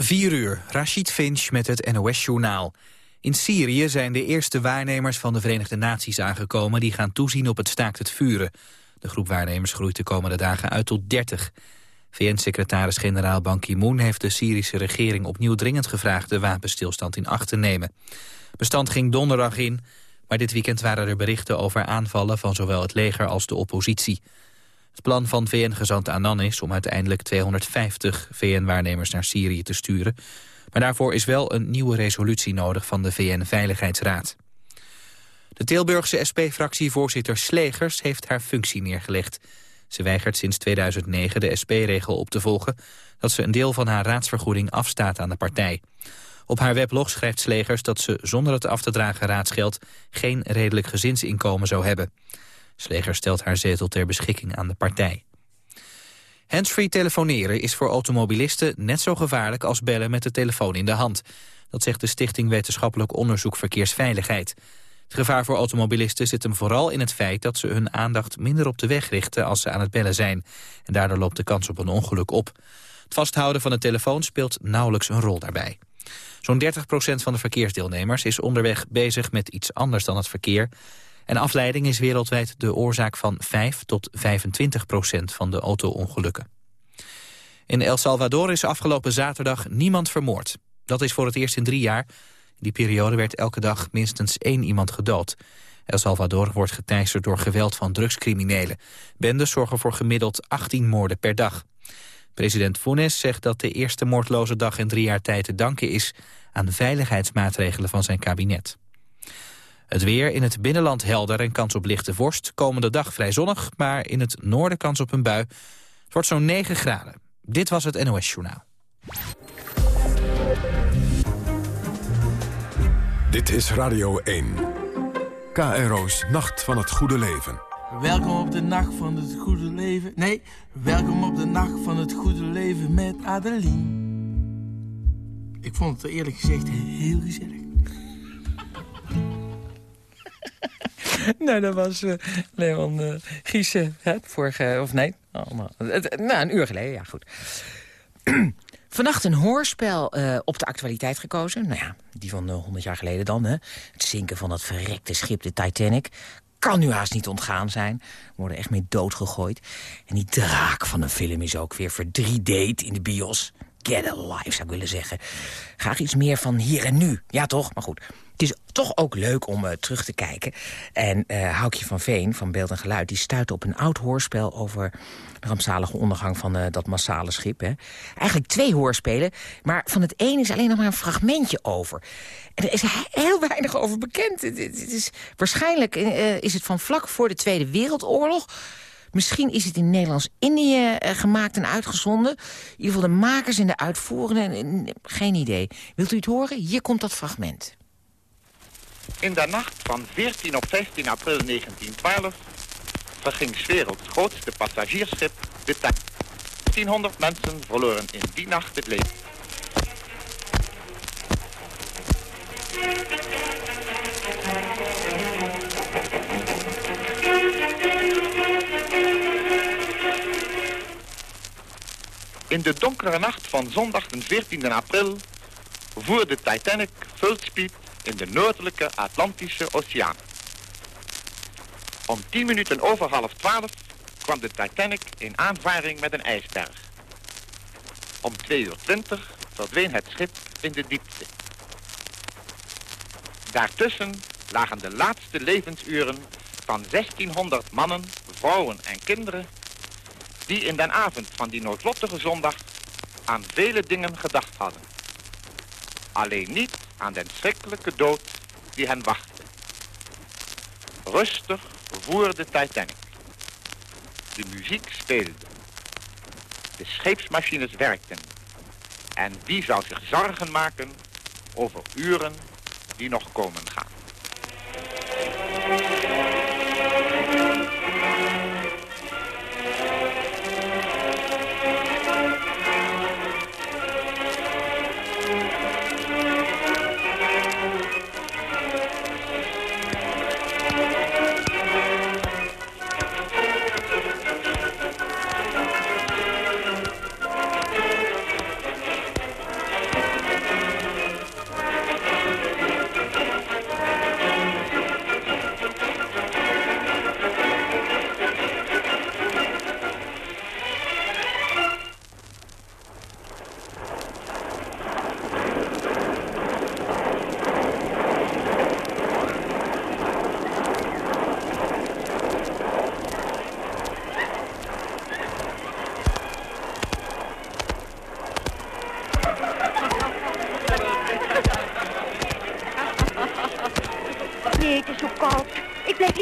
4 uur, Rashid Finch met het NOS-journaal. In Syrië zijn de eerste waarnemers van de Verenigde Naties aangekomen... die gaan toezien op het staakt het vuren. De groep waarnemers groeit de komende dagen uit tot 30. VN-secretaris-generaal Ban Ki-moon heeft de Syrische regering opnieuw dringend gevraagd... de wapenstilstand in acht te nemen. Bestand ging donderdag in, maar dit weekend waren er berichten over aanvallen... van zowel het leger als de oppositie. Het plan van VN-gezant Annan is om uiteindelijk 250 VN-waarnemers naar Syrië te sturen. Maar daarvoor is wel een nieuwe resolutie nodig van de VN-veiligheidsraad. De Tilburgse SP-fractievoorzitter Slegers heeft haar functie neergelegd. Ze weigert sinds 2009 de SP-regel op te volgen... dat ze een deel van haar raadsvergoeding afstaat aan de partij. Op haar weblog schrijft Slegers dat ze zonder het af te dragen raadsgeld... geen redelijk gezinsinkomen zou hebben. Sleger stelt haar zetel ter beschikking aan de partij. Handsfree telefoneren is voor automobilisten net zo gevaarlijk als bellen met de telefoon in de hand. Dat zegt de Stichting Wetenschappelijk Onderzoek Verkeersveiligheid. Het gevaar voor automobilisten zit hem vooral in het feit dat ze hun aandacht minder op de weg richten als ze aan het bellen zijn. En daardoor loopt de kans op een ongeluk op. Het vasthouden van de telefoon speelt nauwelijks een rol daarbij. Zo'n 30% van de verkeersdeelnemers is onderweg bezig met iets anders dan het verkeer. En afleiding is wereldwijd de oorzaak van 5 tot 25 procent van de auto-ongelukken. In El Salvador is afgelopen zaterdag niemand vermoord. Dat is voor het eerst in drie jaar. In die periode werd elke dag minstens één iemand gedood. El Salvador wordt geteisterd door geweld van drugscriminelen. Bendes zorgen voor gemiddeld 18 moorden per dag. President Funes zegt dat de eerste moordloze dag in drie jaar tijd te danken is... aan veiligheidsmaatregelen van zijn kabinet. Het weer in het binnenland helder en kans op lichte vorst. Komende dag vrij zonnig, maar in het noorden kans op een bui. Het wordt zo'n 9 graden. Dit was het NOS Journaal. Dit is Radio 1. KRO's Nacht van het Goede Leven. Welkom op de Nacht van het Goede Leven. Nee, welkom op de Nacht van het Goede Leven met Adeline. Ik vond het eerlijk gezegd heel gezellig. nou, dat was uh, Leon uh, Giesen, hè, vorige, of nee, oh, nou, een uur geleden, ja goed. Vannacht een hoorspel uh, op de actualiteit gekozen. Nou ja, die van 100 jaar geleden dan. Hè. Het zinken van dat verrekte schip, de Titanic. Kan nu haast niet ontgaan zijn. Worden echt mee doodgegooid. En die draak van een film is ook weer verdriedate in de bios. Get a life, zou ik willen zeggen. Graag iets meer van hier en nu. Ja, toch? Maar goed. Het is toch ook leuk om uh, terug te kijken. En uh, Houkje van Veen van Beeld en Geluid... die stuitte op een oud hoorspel over de rampzalige ondergang van uh, dat massale schip. Hè. Eigenlijk twee hoorspelen, maar van het een is alleen nog maar een fragmentje over. En er is heel weinig over bekend. Het, is, waarschijnlijk is het van vlak voor de Tweede Wereldoorlog... Misschien is het in Nederlands-Indië gemaakt en uitgezonden. In ieder geval de makers en de uitvoerenden. Geen idee. Wilt u het horen? Hier komt dat fragment. In de nacht van 14 op 15 april 1912 verging 's werelds grootste passagiersschip de Titanic. 1500 mensen verloren in die nacht het leven. In de donkere nacht van zondag den 14 april voer de Titanic full speed in de noordelijke Atlantische Oceaan. Om 10 minuten over half 12 kwam de Titanic in aanvaring met een ijsberg. Om 2 uur 20 verdween het schip in de diepte. Daartussen lagen de laatste levensuren van 1600 mannen, vrouwen en kinderen... die in den avond van die noodlottige zondag aan vele dingen gedacht hadden. Alleen niet aan den schrikkelijke dood die hen wachtte. Rustig voer de Titanic. De muziek speelde. De scheepsmachines werkten. En wie zou zich zorgen maken over uren die nog komen gaan.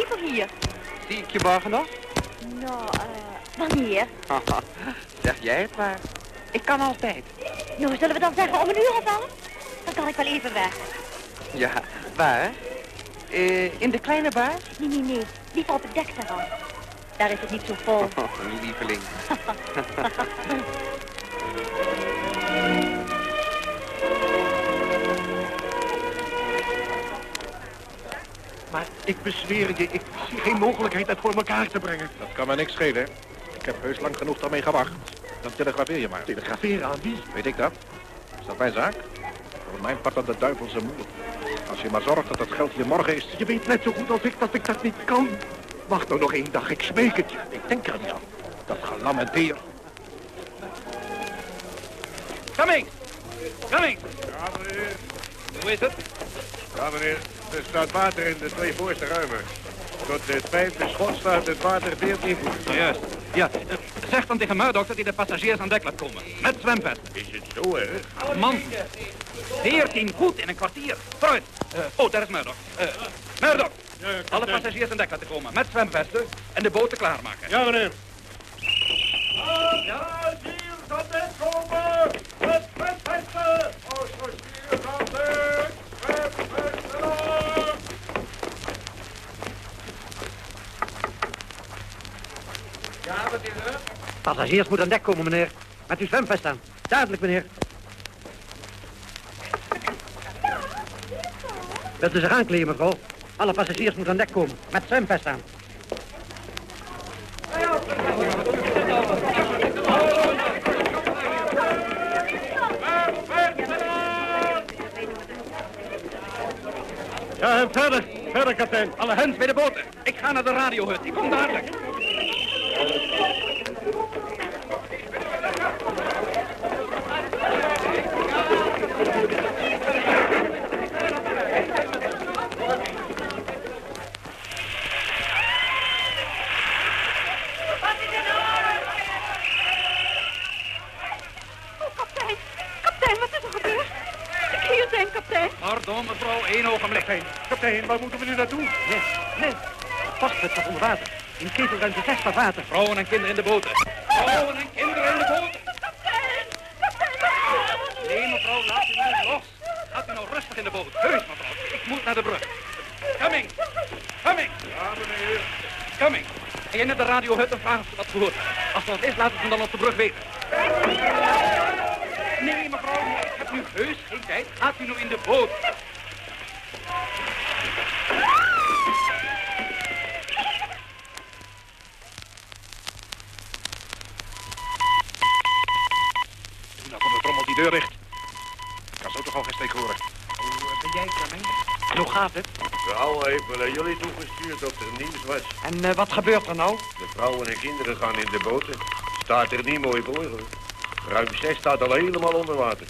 Voor hier. Zie ik je morgen nog? Nou, eh, wanneer? zeg jij het maar. Ik kan altijd. Nou, zullen we dan zeggen om een uur of elf? Dan kan ik wel even weg. Ja, waar? Uh, in de kleine bar? Nee, nee, nee. Liever op het dekterras. Daar is het niet zo vol. Oh, lieveling. ik bezweer je, ik zie geen mogelijkheid dat voor elkaar te brengen. Dat kan me niks schelen. Ik heb heus lang genoeg daarmee gewacht. Dan telegrafeer je maar. Telegraferen aan wie? Weet ik dat? Is dat mijn zaak? Voor mijn part aan de duivelse moeder. Als je maar zorgt dat het geld hier morgen is. Je weet net zo goed als ik dat ik dat niet kan. Wacht nou nog één dag, ik smeek het je. Ik denk er niet aan. Dat gelamenteer. Coming! Coming! Ja, meneer. Hoe is het? Ja, meneer. Er staat water in de twee voorste ruimen. Tot het vijfde schot staat het water 14 voet. Juist. Ja, uh, zeg dan tegen Murdoch dat hij de passagiers aan dek laat komen. Met zwemvest. Is het zo erg? Man, 14 voet in een kwartier. Vooruit. Uh, oh, daar is Murdoch. Uh, Murdoch, ja, alle passagiers aan dek laten komen. Met zwemvesten en de boten klaarmaken. Ja, meneer. Ja, hier kan dek komen. Met zwemvesten. Passagiers aan dek. Zwemvesten op. Ja, wat is er? Passagiers moeten aan dek komen, meneer. Met uw zwemvest aan. Duidelijk, meneer. Wilt u zich aankleden, mevrouw? Alle passagiers moeten aan dek komen. Met zwemvest aan. Ja, en verder. Verder, kapitein. Alle hens bij de boten. Ik ga naar de radiohut. Ik kom dadelijk. Pardon, mevrouw, één ogenblik. Kapitein, kapitein, waar moeten we nu naartoe? Nee, nee. Vastwet staat onder water. In ketelruimte 6 staat water. Vrouwen en kinderen in de boten. Vrouwen en kinderen in de boten. Nee, mevrouw, laat u nu los. Gaat u nou rustig in de boot. Heus, mevrouw. Ik moet naar de brug. Coming. Coming. Ja, meneer. Coming. Ga je naar de radiohut en vraag of ze wat gehoord hebben. Als er wat is, laat het me dan op de brug weten. Nee, mevrouw, nee, ik heb nu heus geen tijd. Gaat u nou in de boot. Doe nou van de trommel die deur dicht. Ik kan zo toch al geen steek horen. Hoe ben jij, Clement? En hoe gaat het? Heeft me naar jullie toegestuurd of er nieuws was. En uh, wat gebeurt er nou? De vrouwen en kinderen gaan in de boten. Staat er niet mooi voor, hoor. Ruim 6 staat al helemaal onder water.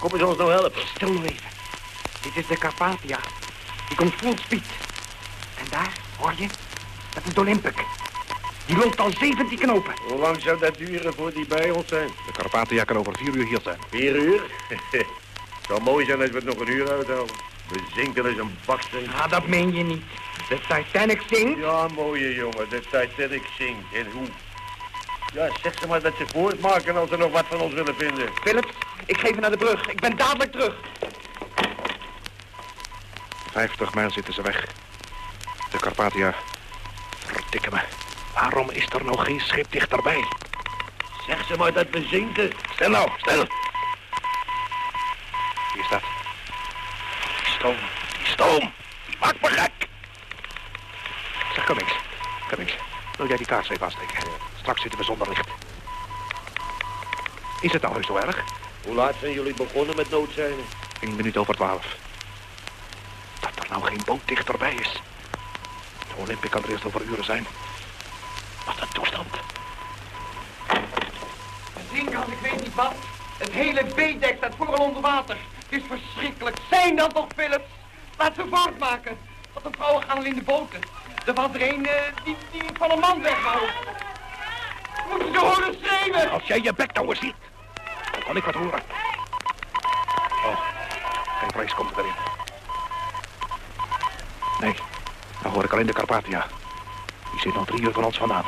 Kom eens ons nou helpen. Stil nou even. Dit is de Carpathia. Die komt full speed. En daar, hoor je? Dat is de Olympic. Die loopt al 17 knopen. Hoe lang zou dat duren voor die bij ons zijn? De Carpathia kan over vier uur hier zijn. Vier uur? Het zou mooi zijn als we het nog een uur uithalen. We zinken als een baksteen. Ah, dat meen je niet. De Titanic zingt? Ja, mooie jongen. De Titanic zingt. En hoe? Ja, zeg ze maar dat ze voortmaken als ze nog wat van ons willen vinden. Philips, ik geef je naar de brug. Ik ben dadelijk terug. Vijftig mijl zitten ze weg. De Carpathia. Verdikke me. Waarom is er nog geen schip dichterbij? Zeg ze maar dat we zinken. Stil nou, stil. Wie is dat? Die stoom. Die stoom. Die maakt me gek. Zeg, Cummings. Cummings, wil jij die kaars even aansteken? Straks zitten we zonder licht. Is het nou heus zo erg? Hoe laat zijn jullie begonnen met noodzijnen? Eén minuut over twaalf. Dat er nou geen boot dichterbij is. De Olympic kan er eerst over uren zijn. Wat een toestand. Zinken als ik weet niet wat. Het hele B-dek staat vooral onder water. Het is verschrikkelijk. Zijn dan toch, Philips? Laat ze voortmaken. Want de vrouwen gaan al in de boten. Er was er een die, die van een man weg wou. Moeten ze horen schreeuwen? Als jij je bek nou ziet, dan kan ik wat horen. Oh, geen vrees komt erin. Nee, Dan hoor ik alleen de Carpathia. Die zit nog drie uur van ons vandaan.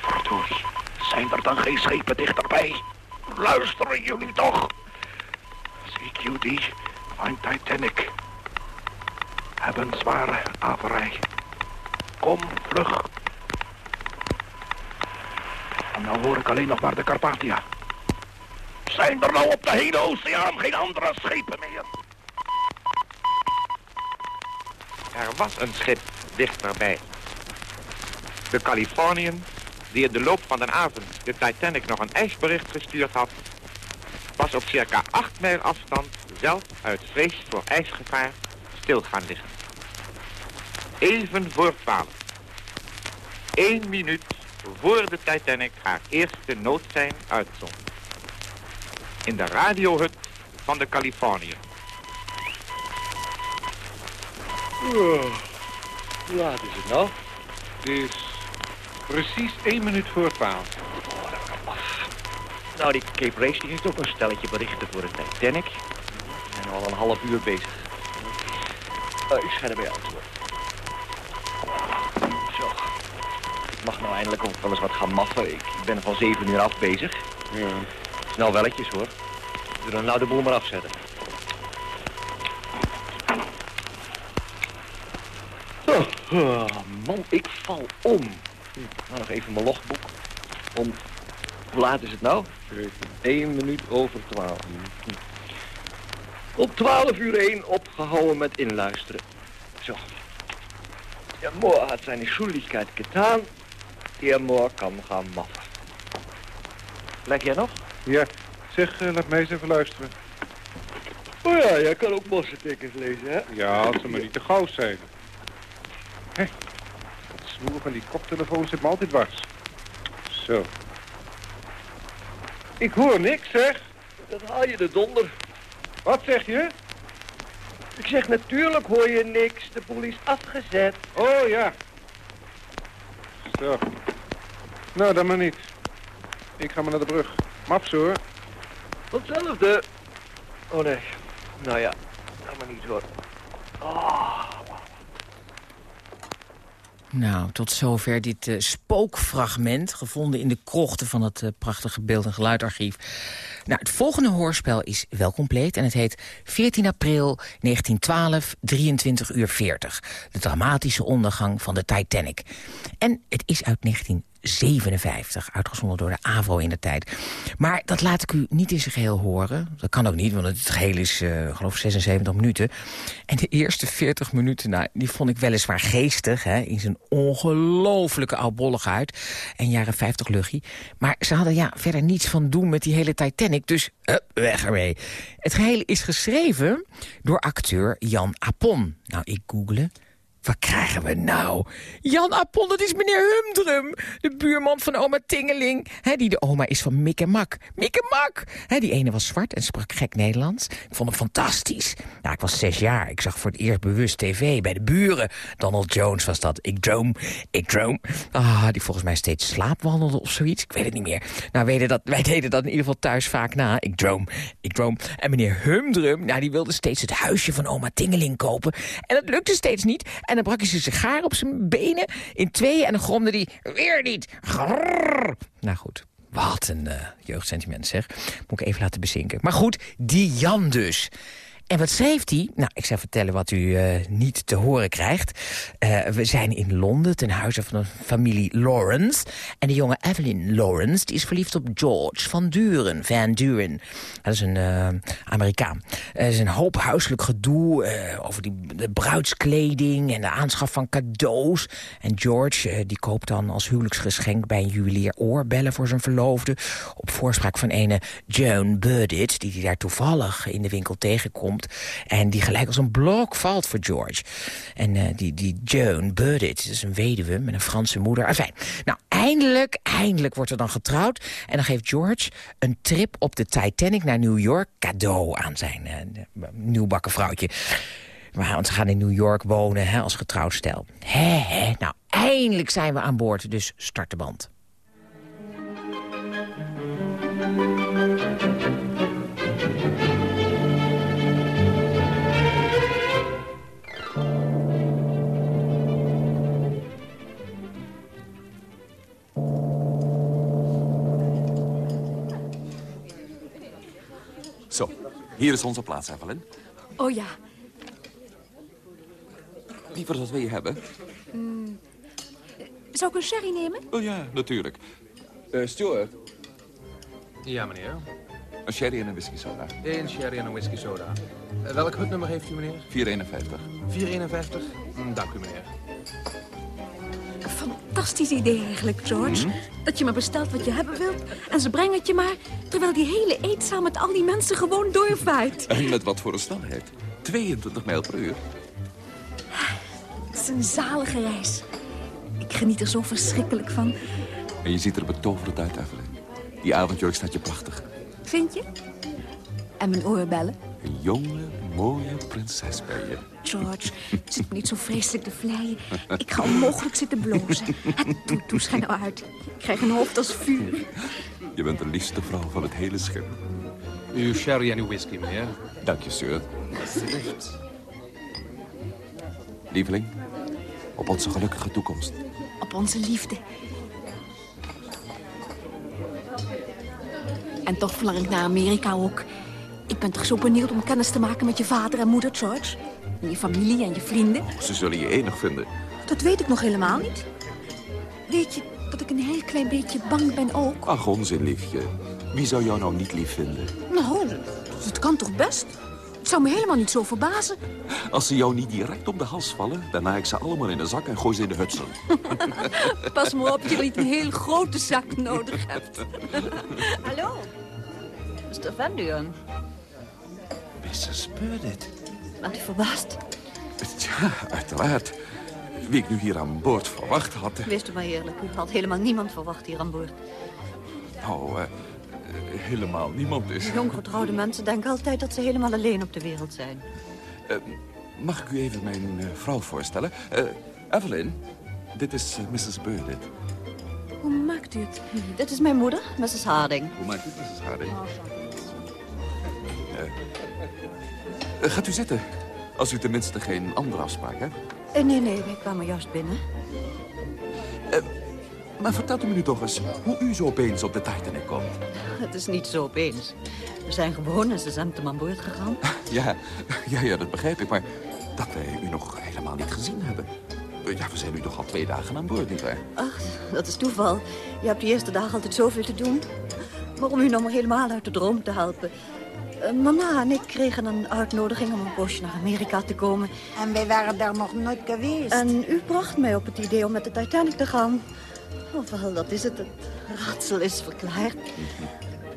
Verdorie, zijn er dan geen schepen dichterbij? Luisteren jullie toch? CQD, mijn Titanic. Hebben zware averij. Kom, vlug. En nou hoor ik alleen nog maar de Carpathia. Zijn er nou op de hele oceaan geen andere schepen meer? Er was een schip dichterbij. De Californian, die in de loop van de avond de Titanic nog een ijsbericht gestuurd had, was op circa 8 mijl afstand zelf uit vrees voor ijsgevaar stil gaan liggen. Even voor 12. Eén minuut voor de Titanic haar eerste noodsein uitzond. In de radiohut van de Californian. Hoe laat is het nou? Het is precies één minuut voor twaalf. Nou, die Cape Race die heeft ook een stelletje berichten voor de Titanic. We zijn al een half uur bezig. Oh, ik schijn erbij antwoord. Zo. Eindelijk ook wel eens wat gaan maffen. Ik ben van zeven uur af bezig. Ja. Snel welletjes, hoor. We zullen nou de boel maar afzetten. Oh, man, ik val om. Hm, Nou, nog even mijn logboek. Om... Hoe laat is het nou? 1 minuut over 12. Op 12 uur 1 opgehouden met inluisteren. Zo. Der Moor had zijn Schuldigkeit getan. Der Moor kan gaan maffen. Leg jij nog? Ja, zeg, eh, laat mij eens even luisteren. Oh ja, jij kan ook mossentekens lezen, hè? Ja, als ze maar niet te gauw zijn. Hé, dat snoer van die koptelefoon zit me altijd dwars. Zo. Ik hoor niks, zeg. Dat haal je de donder. Wat zeg je? Ik zeg natuurlijk hoor je niks. De boel is afgezet. Oh ja. Zo. Nou, dan maar niet. Ik ga maar naar de brug. Maps hoor. Hetzelfde. Oh nee. Nou ja, dan maar niet hoor. Ah. Nou, tot zover dit eh, spookfragment... gevonden in de krochten van het eh, prachtige beeld- en geluidarchief. Nou, het volgende hoorspel is wel compleet... en het heet 14 april 1912, 23 uur 40. De dramatische ondergang van de Titanic. En het is uit 1957, uitgezonden door de AVRO in de tijd. Maar dat laat ik u niet in zijn geheel horen. Dat kan ook niet, want het geheel is, uh, geloof ik, 76 minuten. En de eerste 40 minuten, nou, die vond ik weliswaar geestig... Hè, in zijn ongelooflijke oudbolligheid en jaren 50 luchtje. Maar ze hadden ja, verder niets van doen met die hele Titanic, dus weg ermee. Het geheel is geschreven door acteur Jan Apon. Nou, ik google... Wat krijgen we nou? Jan Appel, dat is meneer Humdrum. De buurman van oma Tingeling. Hè, die de oma is van Mick en Mak. Mick en Mak! Hè, die ene was zwart en sprak gek Nederlands. Ik vond hem fantastisch. Nou, ik was zes jaar. Ik zag voor het eerst bewust tv bij de buren. Donald Jones was dat. Ik droom, ik droom. Ah, die volgens mij steeds slaapwandelde of zoiets. Ik weet het niet meer. Nou, dat, wij deden dat in ieder geval thuis vaak na. Ik droom, ik droom. En meneer Humdrum, nou, die wilde steeds het huisje van oma Tingeling kopen. En dat lukte steeds niet. En dan brak hij zijn sigaar op zijn benen in tweeën... en dan gromde hij weer niet. Grrr. Nou goed, wat een uh, jeugdsentiment zeg. Moet ik even laten bezinken. Maar goed, die Jan dus. En wat schreef hij? Nou, ik zal vertellen wat u uh, niet te horen krijgt. Uh, we zijn in Londen ten huize van een familie Lawrence. En de jonge Evelyn Lawrence die is verliefd op George van Duren. Van Duren. Dat is een uh, Amerikaan. Er is een hoop huiselijk gedoe over die, de bruidskleding en de aanschaf van cadeaus. En George die koopt dan als huwelijksgeschenk bij een juwelier oorbellen voor zijn verloofde. Op voorspraak van ene Joan Burdett, die hij daar toevallig in de winkel tegenkomt. En die gelijk als een blok valt voor George. En uh, die, die Joan Burdett, is een weduwe met een Franse moeder. Enfin, nou, eindelijk, eindelijk wordt er dan getrouwd. En dan geeft George een trip op de Titanic naar New York cadeau aan zijn uh, nieuwbakken vrouwtje. Maar, want ze gaan in New York wonen hè, als getrouwd stel. Hè, hè, nou, eindelijk zijn we aan boord, dus start de band. Hier is onze plaats, Evelyn. Oh ja. Liever wat wil je hebben? Mm. Zou ik een sherry nemen? Oh ja, natuurlijk. Uh, Stuart, Ja, meneer. een sherry en een whisky soda. Eén sherry en een whisky soda. Eh, welk hutnummer heeft u, meneer? 451. 451? Hm, dank u, meneer. Fantastisch idee eigenlijk, George. Mhm. Dat je maar bestelt wat je hebben wilt en ze brengen het je maar... terwijl die hele eetzaal met al die mensen gewoon doorvaart. En met wat voor een snelheid? 22 mijl per uur. Het is een zalige reis. Ik geniet er zo verschrikkelijk van. En je ziet er betoverend uit, Evelyn. Die avondjurk staat je prachtig. Vind je? En mijn oorbellen. Een jonge, mooie prinses bij je. George, zit me niet zo vreselijk te vleien. Ik ga onmogelijk zitten blozen. Doe, doe, schijn nou uit. Ik krijg een hoofd als vuur. Je bent de liefste vrouw van het hele schip. Uw sherry en uw whisky, meneer. Dank je. Alsjeblieft. Lieveling, op onze gelukkige toekomst. Op onze liefde. En toch verlang ik naar Amerika ook. Ik ben toch zo benieuwd om kennis te maken met je vader en moeder, George. En je familie en je vrienden. Ze zullen je enig vinden. Dat weet ik nog helemaal niet. Weet je dat ik een heel klein beetje bang ben ook? Ach, onzin, liefje. Wie zou jou nou niet lief vinden? Nou, dat kan toch best? Het zou me helemaal niet zo verbazen. Als ze jou niet direct op de hals vallen, dan naai ik ze allemaal in de zak en gooi ze in de hutsen. Pas maar op dat je niet een heel grote zak nodig hebt. Hallo, Mr. Van Duren. Mrs. Burnett. Bent u verbaasd? Ja, uiteraard. Wie ik nu hier aan boord verwacht had. Wees u maar eerlijk, u had helemaal niemand verwacht hier aan boord. Nou, eh, helemaal niemand dus. Jonggetrouwde mensen denken altijd dat ze helemaal alleen op de wereld zijn. Eh, mag ik u even mijn eh, vrouw voorstellen? Eh, Evelyn, dit is Mrs. Burnett. Hoe maakt u het? Dit is mijn moeder, Mrs. Harding. Hoe maakt u het, Mrs. Harding? Eh, gaat u zitten, als u tenminste geen andere afspraak hebt. Eh, nee, nee, ik kwam er juist binnen. Maar vertelt u me nu toch eens hoe u zo opeens op de Titanic komt. Het is niet zo opeens. We zijn gewoon in Zentem aan boord gegaan. Ja, ja, ja, dat begrijp ik, maar dat wij u nog helemaal niet gezien hebben. Eh, Ja, we zijn nu toch al twee dagen aan boord, nietwaar? Ach, dat is toeval. Je hebt de eerste dag altijd zoveel te doen. Maar om u nog maar helemaal uit de droom te helpen. Eh, mama en ik kregen een uitnodiging om een poosje naar Amerika te komen. En wij waren daar nog nooit geweest. En u bracht mij op het idee om met de Titanic te gaan. Oh, wel, dat is het. Het raadsel is verklaard.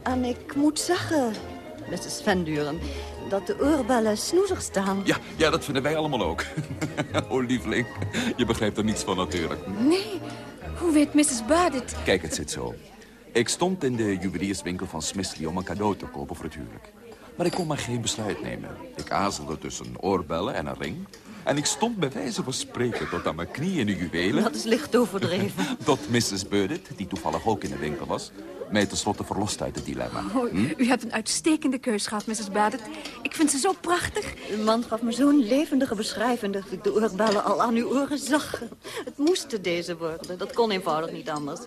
En ik moet zeggen, Mrs. Van Duren, dat de oorbellen snoezig staan. Ja, ja, dat vinden wij allemaal ook. oh, lieveling, je begrijpt er niets van natuurlijk. Nee, hoe weet Mrs. Burdett? Kijk, het zit zo. Ik stond in de juwelierswinkel van Smithley om een cadeau te kopen voor het huwelijk. Maar ik kon maar geen besluit nemen. Ik aarzelde tussen oorbellen en een ring. En ik stond bij wijze van spreken tot aan mijn knieën in de juwelen... Dat is licht overdreven. Tot Mrs. Burdett, die toevallig ook in de winkel was... mij tenslotte verlost uit het dilemma. Oh, Hm? U hebt een uitstekende keus gehad, Mrs. Burdett. Ik vind ze zo prachtig. Uw man gaf me zo'n levendige beschrijving dat ik de oorbellen al aan uw oren zag. Het moesten deze worden. Dat kon eenvoudig niet anders.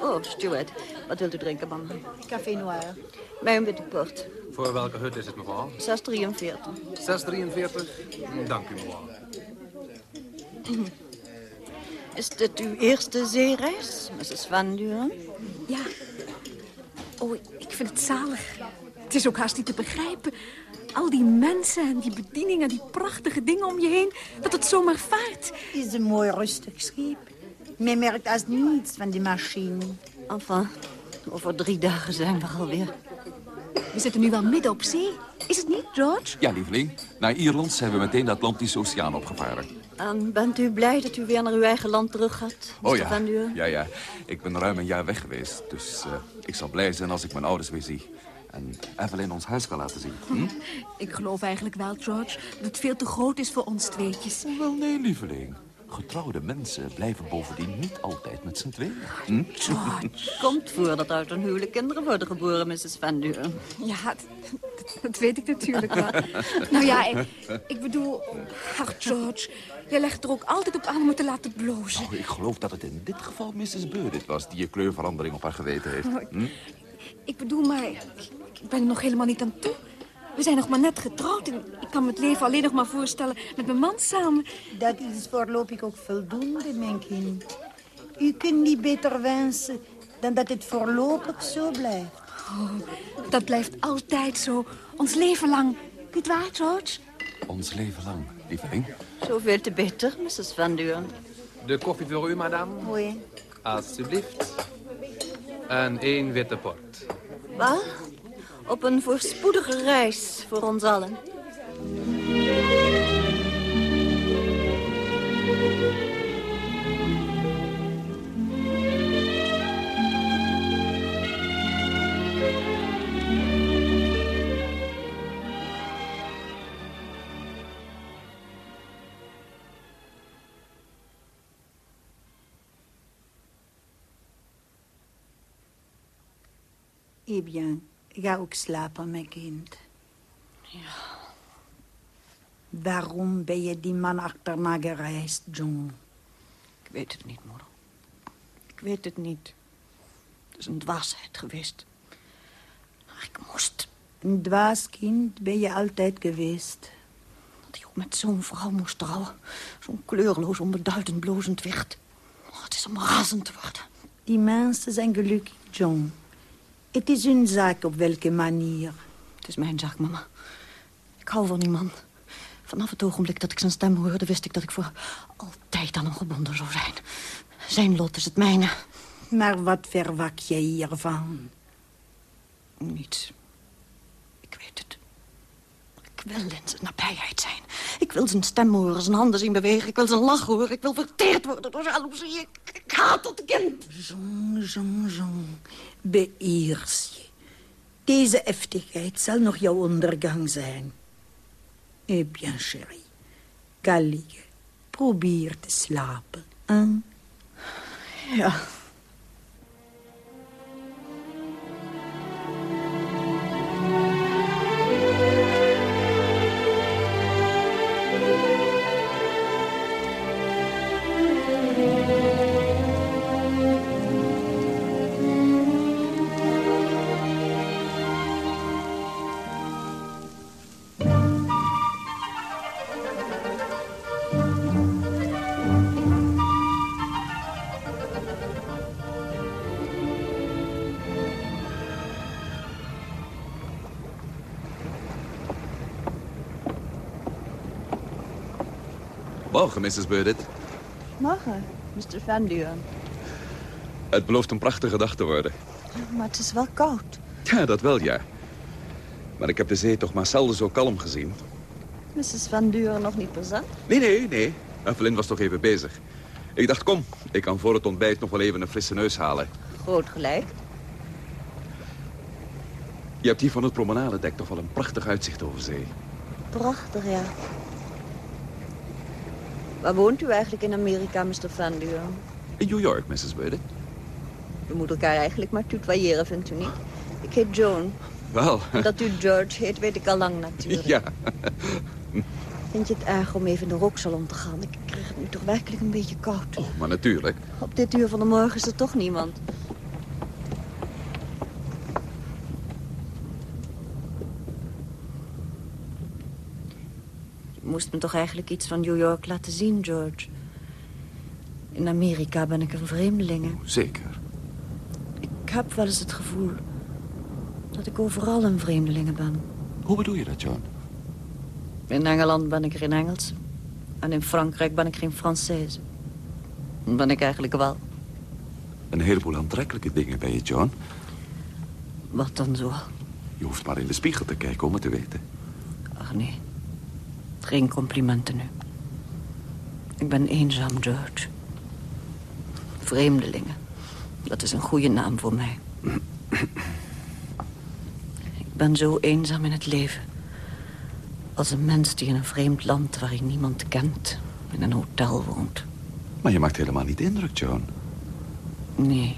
Oh, Stuart, wat wilt u drinken, mama? Café noir. Mij een witte port. Voor welke hut is het, mevrouw? 643. 643? Dank u, mevrouw. Is dit uw eerste zeereis, Mrs. Van Duren? Ja. Oh, ik vind het zalig. Het is ook haast niet te begrijpen. Al die mensen en die bedieningen, die prachtige dingen om je heen. Dat het zomaar vaart. Het is een mooi rustig schip. Men merkt als niets van die machine. Enfin, over drie dagen zijn we alweer. We zitten nu wel midden op zee. Is het niet, George? Ja, lieveling. Naar Ierland zijn we meteen de Atlantische Oceaan opgevaren. En bent u blij dat u weer naar uw eigen land terug gaat. Oh ja. Ja, ja. Ik ben ruim een jaar weg geweest. Dus eh, ik zal blij zijn als ik mijn ouders weer zie. En Evelyn ons huis kan laten zien. Hm? Ik geloof eigenlijk wel, George, dat het veel te groot is voor ons tweetjes. Wel, nee, lieveling. Getrouwde mensen blijven bovendien niet altijd met z'n tweeën. Hm? Komt voor dat uit een huwelijk kinderen worden geboren, Mrs. Van Duren. Ja, dat, dat weet ik natuurlijk wel. nou ja, ik, ik bedoel... Ach, George, jij legt er ook altijd op aan om me te laten blozen. Oh, ik geloof dat het in dit geval Mrs. Burdett was... die je kleurverandering op haar geweten heeft. Hm? Ik bedoel maar... Ik, Ik ben er nog helemaal niet aan toe. We zijn nog maar net getrouwd en ik kan me het leven alleen nog maar voorstellen met mijn man samen. Dat is voorlopig ook voldoende, mijn kind. U kunt niet beter wensen dan dat het voorlopig zo blijft. Oh, dat blijft altijd zo, ons leven lang. Niet waar, George? Ons leven lang, lieveling. Zoveel te beter, Mrs. Van Duren. De koffie voor u, madame. Oei. Alsjeblieft. En één witte port. Wat? Op een voorspoedige reis voor ons allen. Eh bien, ga ook slapen, mijn kind. Ja. Waarom ben je die man achterna gereisd, John? Ik weet het niet, moeder. Ik weet het niet. Het is een dwaasheid geweest. Maar ik moest. Een dwaas kind ben je altijd geweest. Dat ik ook met zo'n vrouw moest trouwen. Zo'n kleurloos, onbeduidend, blozend wicht. Oh, het is om razend te worden. Die mensen zijn gelukkig, John. Het is hun zaak op welke manier. Het is mijn zaak, mama. Ik hou van die man. Vanaf het ogenblik dat ik zijn stem hoorde... wist ik dat ik voor altijd aan hem gebonden zou zijn. Zijn lot is het mijne. Maar wat verwacht jij hiervan? Niets. Ik weet het. Ik wil in zijn nabijheid zijn. Ik wil zijn stem horen, zijn handen zien bewegen. Ik wil zijn lach horen. Ik wil verteerd worden door jaloezie. Ik, haat dat kind. Jean, Jean, Jean. Beheers je. Deze heftigheid zal nog jouw ondergang zijn. Eh bien, chérie. Ga liggen. Probeer te slapen. Hein? Ja. Mrs. Burdett. Morgen, Mr. Van Duren. Het belooft een prachtige dag te worden. Maar het is wel koud. Ja, dat wel, ja. Maar ik heb de zee toch maar zelden zo kalm gezien. Mrs. Van Duren nog niet bezat? Nee, nee, nee. Evelyn was toch even bezig. Ik dacht, kom, ik kan voor het ontbijt nog wel even een frisse neus halen. Groot gelijk. Je hebt hier van het promenadedek toch wel een prachtig uitzicht over zee. Prachtig, ja. Waar woont u eigenlijk in Amerika, Mr. Van Duren? In New York, Mrs. Burdett. We moeten elkaar eigenlijk maar tutoyeren, vindt u niet? Ik heet Joan. Wel. Dat u George heet, weet ik al lang natuurlijk. Ja. Vind je het erg om even in de rooksalon te gaan? Ik krijg het nu toch werkelijk een beetje koud. Oh, maar natuurlijk. Op dit uur van de morgen is er toch niemand. Moest me toch eigenlijk iets van New York laten zien, George. In Amerika ben ik een vreemdeling. Zeker. Ik heb wel eens het gevoel dat ik overal een vreemdeling ben. Hoe bedoel je dat, John? In Engeland ben ik geen Engels. En in Frankrijk ben ik geen Française. Ben ik eigenlijk wel. Een heleboel aantrekkelijke dingen bij je, John. Wat dan zo? Je hoeft maar in de spiegel te kijken om het te weten. Ach nee. Geen complimenten nu. Ik ben eenzaam, George. Vreemdelingen. Dat is een goede naam voor mij. Ik ben zo eenzaam in het leven. Als een mens die in een vreemd land waar hij niemand kent... in een hotel woont. Maar je maakt helemaal niet indruk, John. Nee.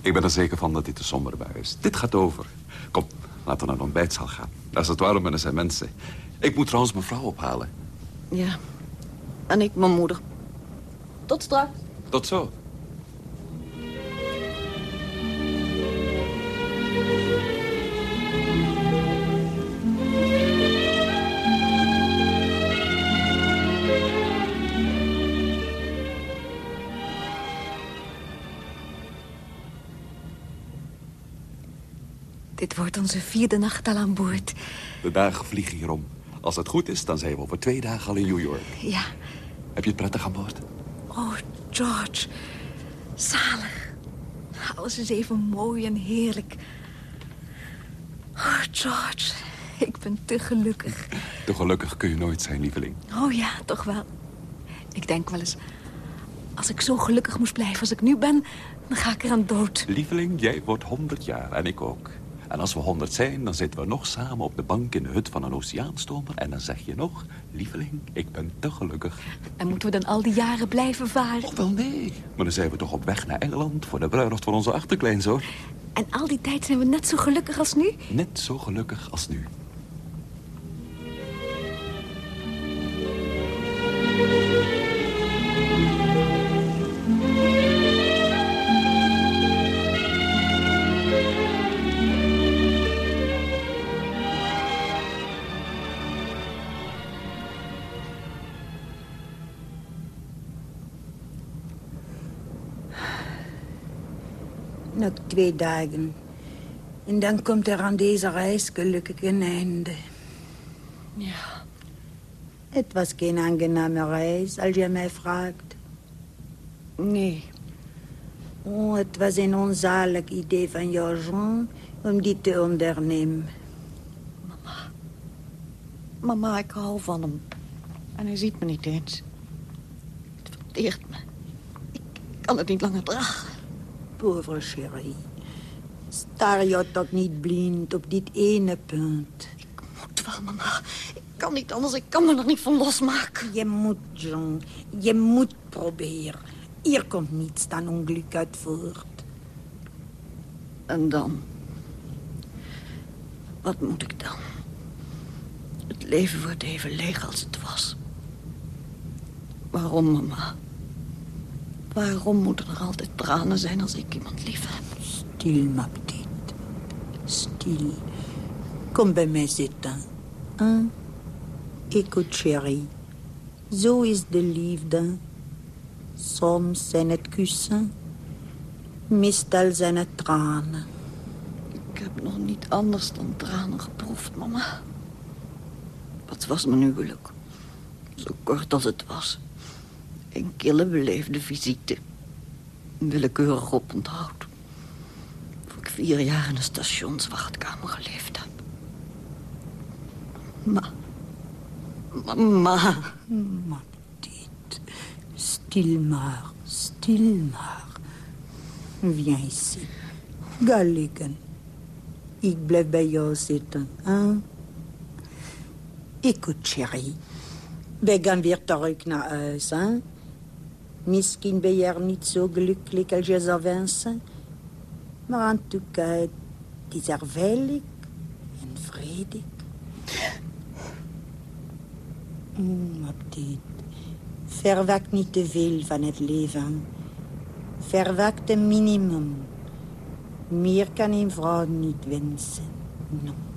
Ik ben er zeker van dat dit de sombere bui is. Dit gaat over. Kom, laten we naar de ontbijtzaal gaan. Daar is het warm en er zijn mensen. Ik moet trouwens mijn vrouw ophalen. Ja, en ik mijn moeder. Tot straks. Tot zo. Dit wordt onze vierde nacht al aan boord. De dagen vliegen hierom. Als het goed is, dan zijn we over twee dagen al in New York. Ja. Heb je het prettig aan boord? Oh, George. Zalig. Alles is even mooi en heerlijk. Oh, George. Ik ben te gelukkig. Te gelukkig kun je nooit zijn, lieveling. Oh ja, toch wel. Ik denk wel eens... Als ik zo gelukkig moest blijven als ik nu ben... dan ga ik eraan dood. Lieveling, jij wordt honderd jaar en ik ook. En als we honderd zijn, dan zitten we nog samen op de bank in de hut van een oceaanstomer. En dan zeg je nog, lieveling, ik ben te gelukkig. En moeten we dan al die jaren blijven varen? Oh, wel nee. Maar dan zijn we toch op weg naar Engeland voor de bruiloft van onze achterkleinzoon. En al die tijd zijn we net zo gelukkig als nu? Net zo gelukkig als nu. Twee dagen. En dan komt er aan deze reis gelukkig een einde. Ja. Het was geen aangename reis, als je mij vraagt. Nee. Oh, het was een onzalig idee van jou, Jean, om dit te ondernemen. Mama, ik hou van hem. En hij ziet me niet eens. Het verteert me. Ik kan het niet langer dragen. Pauvre chérie. Staar jou toch niet blind op dit ene punt. Ik moet wel, mama. Ik kan niet anders. Ik kan me er niet van losmaken. Je moet, Jean. Je moet proberen. Hier komt niets dan ongeluk uit voort. En dan? Wat moet ik dan? Het leven wordt even leeg als het was. Waarom, mama? Waarom moeten er altijd tranen zijn als ik iemand lief heb? Stil, ma petite. Stil. Kom bij mij zitten. Hein? Écoute, chérie. Zo is de liefde. Soms zijn het kussen. Meestal zijn het tranen. Ik heb nog niet anders dan tranen geproefd, mama. Wat was mijn huwelijk? Zo kort als het was. Een kille beleefde visite. Een willekeurig oponthoud. Voor ik vier jaar in een stationswachtkamer geleefd heb. Ma. Mama. Ma petite. Stil maar, stil maar. Viens ici. Ga liggen. Ik blijf bij jou zitten, hein? Écoute, chérie. We gaan weer terug naar huis, hein? Misschien ben je er niet zo gelukkig als je zou wensen. Maar tout cas, het is er veilig en vredig. Mm, ma petite. Verwacht niet te veel van het leven. Verwacht een minimum. Meer kan een vrouw niet wensen. No.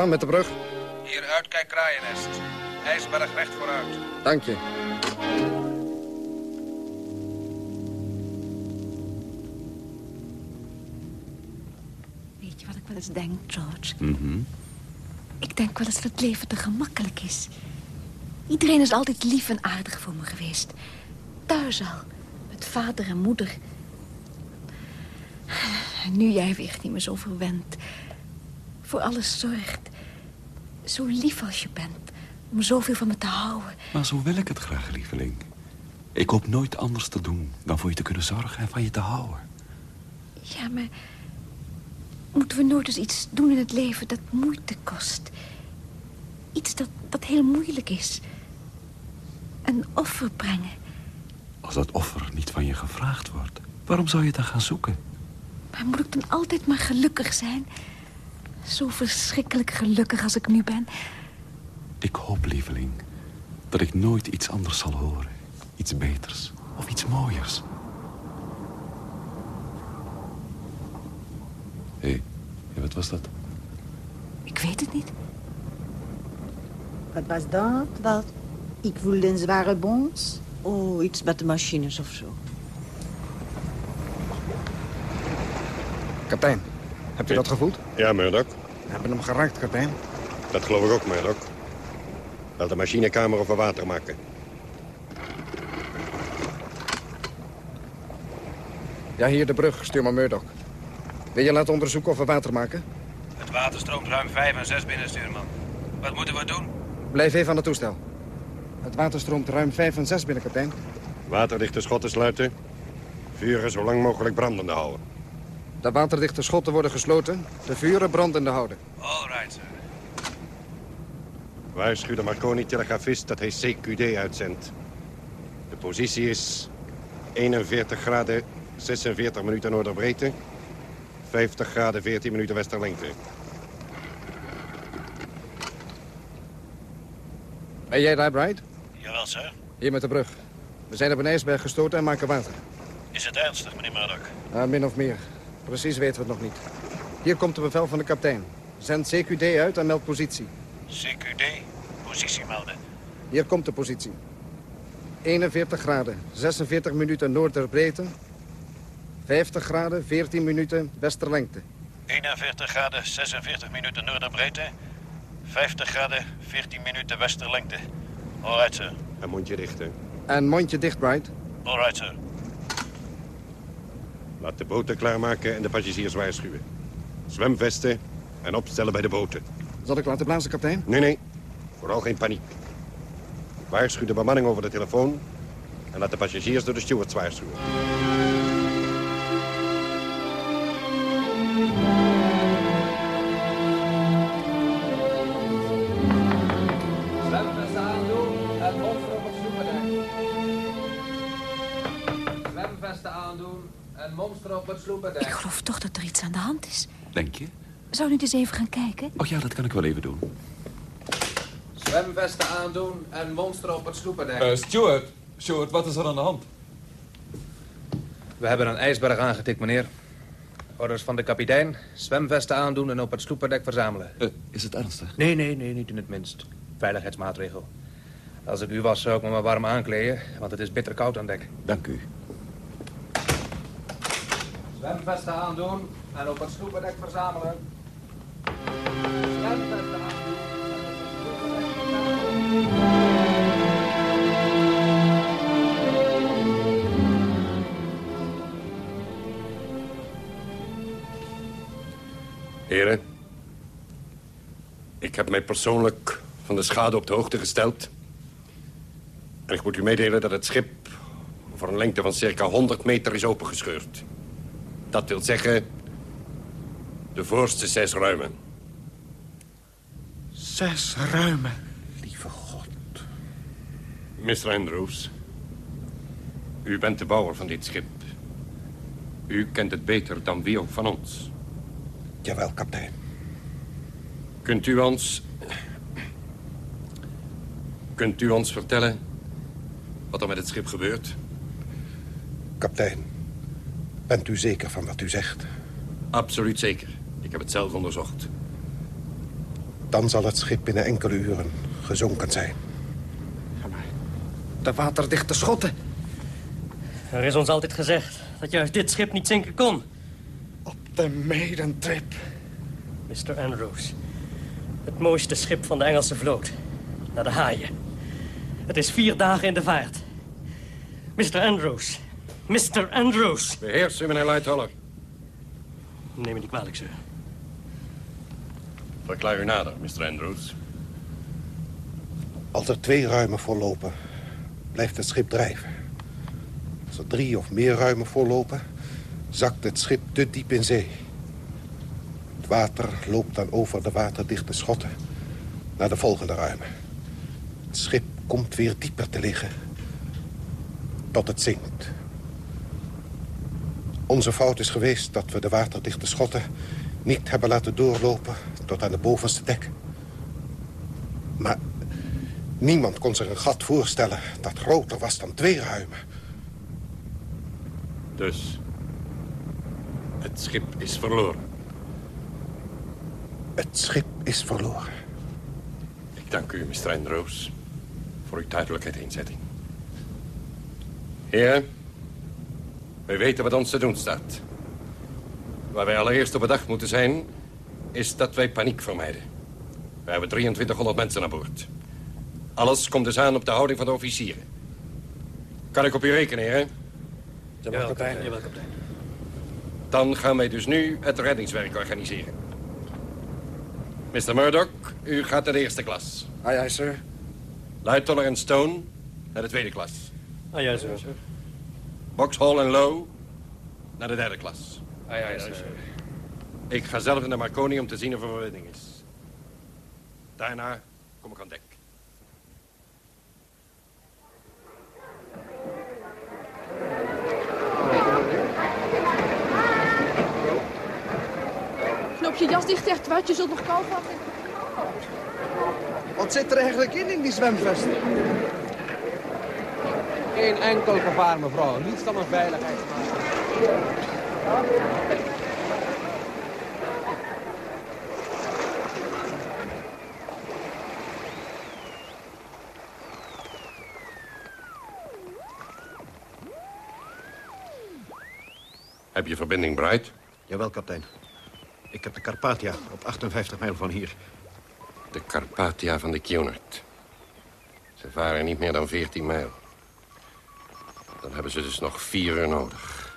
Ja, met de brug. Hier, uitkijk kraaiennest. IJsberg recht vooruit. Dank je. Weet je wat ik wel eens denk, George? Mhm. Ik denk wel eens dat het leven te gemakkelijk is. Iedereen is altijd lief en aardig voor me geweest. Thuis al, met vader en moeder. En nu jij weer niet meer zo verwend. Voor alles zorgt. Zo lief als je bent. Om zoveel van me te houden. Maar zo wil ik het graag, lieveling. Ik hoop nooit anders te doen dan voor je te kunnen zorgen en van je te houden. Ja, maar... Moeten we nooit eens iets doen in het leven dat moeite kost? Iets dat, dat heel moeilijk is. Een offer brengen. Als dat offer niet van je gevraagd wordt, waarom zou je het dan gaan zoeken? Maar moet ik dan altijd maar gelukkig zijn? Zo verschrikkelijk gelukkig als ik nu ben. Ik hoop, lieveling, dat ik nooit iets anders zal horen. Iets beters of iets mooiers. Hé, hey, wat was dat? Ik weet het niet. Wat was dat? Wat? Ik voelde een zware bons. Oh, iets met de machines of zo. Kapitein, hebt u dat gevoeld? Ja, Murdoch. We hebben hem geraakt, kapitein. Dat geloof ik ook, Murdoch. Laat de machinekamer over water maken. Ja, hier de brug, stuurman Murdoch. Wil je laten onderzoeken of we water maken? Het water stroomt ruim 5 en 6 binnen, stuurman. Wat moeten we doen? Blijf even aan het toestel. Het water stroomt ruim 5 en 6 binnen, kapitein. Waterdichte schotten sluiten. Vuren zo lang mogelijk brandende houden. De waterdichte schotten worden gesloten. De vuren brandende houden. All right, sir. Waarschuw de Marconi-telegrafist dat hij CQD uitzendt. De positie is 41 graden 46 minuten noorderbreedte, 50 graden 14 minuten westerlengte. Ben jij daar, Bright? Jawel, sir. Hier met de brug. We zijn op een ijsberg gestoten en maken water. Is het ernstig, meneer Murdoch? Uh, min of meer. Precies weten we het nog niet. Hier komt de bevel van de kapitein. Zend CQD uit en meld positie. CQD, positie melden. Hier komt de positie. 41 graden, 46 minuten noorderbreedte. 50 graden, 14 minuten westerlengte. 41 graden, 46 minuten noorderbreedte. 50 graden, 14 minuten westerlengte. Alright, sir. En mondje dicht, hè? En mondje dicht, Bright. Alright, sir. Laat de boten klaarmaken en de passagiers waarschuwen. Zwemvesten en opstellen bij de boten. Zal ik laten blazen, kapitein? Nee, nee. Vooral geen paniek. Waarschuw de bemanning over de telefoon... en laat de passagiers door de stewards waarschuwen. Zwemvesten aandoen en monster op het sloependek. Sloependek. Ik geloof toch dat er iets aan de hand is. Denk je? Zou u niet eens even gaan kijken? Oh ja, dat kan ik wel even doen. Zwemvesten aandoen en monster op het sloependek. Uh, Stuart, Stuart, wat is er aan de hand? We hebben een ijsberg aangetikt, meneer. Orders van de kapitein. Zwemvesten aandoen en op het sloeperdek verzamelen. Uh, is het ernstig? Nee, nee, nee, niet in het minst. Veiligheidsmaatregel. Als ik u was, zou ik me maar warm aankleden, want het is bitter koud aan dek. Dank u. Zwemvesten aandoen en op het sloeperdek verzamelen. Aandoen. Heren, ik heb mij persoonlijk van de schade op de hoogte gesteld. En ik moet u meedelen dat het schip voor een lengte van circa 100 meter is opengescheurd. Dat wil zeggen, de voorste zes ruimen. Zes ruimen, lieve God. Mr. Andrews, u bent de bouwer van dit schip. U kent het beter dan wie ook van ons. Jawel, kapitein. Kunt u ons... Kunt u ons vertellen wat er met het schip gebeurt? Kapitein, bent u zeker van wat u zegt? Absoluut zeker. Ik heb het zelf onderzocht. Dan zal het schip binnen enkele uren gezonken zijn. De waterdichte schotten. Er is ons altijd gezegd dat juist dit schip niet zinken kon. Op de Maiden-trip. Mr. Andrews. Het mooiste schip van de Engelse vloot. Naar de haaien. Het is vier dagen in de vaart. Mr. Andrews. Mr. Andrews. Beheers u, meneer Lightoller. Neem me niet kwalijk, sir. Verklaar u nader, Mr. Andrews. Als er twee ruimen vollopen, blijft het schip drijven. Als er drie of meer ruimen vollopen, zakt het schip te diep in zee. Het water loopt dan over de waterdichte schotten naar de volgende ruimen. Het schip komt weer dieper te liggen, tot het zinkt. Onze fout is geweest dat we de waterdichte schotten niet hebben laten doorlopen tot aan de bovenste dek. Maar niemand kon zich een gat voorstellen dat groter was dan twee ruimen. Dus, het schip is verloren. Het schip is verloren. Ik dank u, Mr. Andrews, voor uw duidelijkheid inzetting. Heren, wij weten wat ons te doen staat. Waar wij allereerst op bedacht moeten zijn, is dat wij paniek vermijden. We hebben 2300 mensen aan boord. Alles komt dus aan op de houding van de officieren. Kan ik op u rekenen, heren? Jawel, kapitein. Jawel, kapitein. Dan gaan wij dus nu het reddingswerk organiseren. Mr. Murdoch, u gaat naar de eerste klas. Aye, aye, sir. En Stone naar de tweede klas. Ah, ja, sir. Boxhall en Low naar de derde klas. Aye, aye, sir. Ik ga zelf naar Marconi om te zien of er verbinding is. Daarna kom ik aan dek. Knoop je jas dicht, echt wat. Je zult nog kou vatten. Wat zit er eigenlijk in, in die zwemvest? Geen enkel gevaar, mevrouw. Niets dan een veiligheidsmaatregel. Heb je verbinding, Bright? Jawel, kapitein. Ik heb de Carpathia op 58 mijl van hier. De Carpathia van de Cunard. Ze varen niet meer dan 14 mijl. Dan hebben ze dus nog vier uur nodig.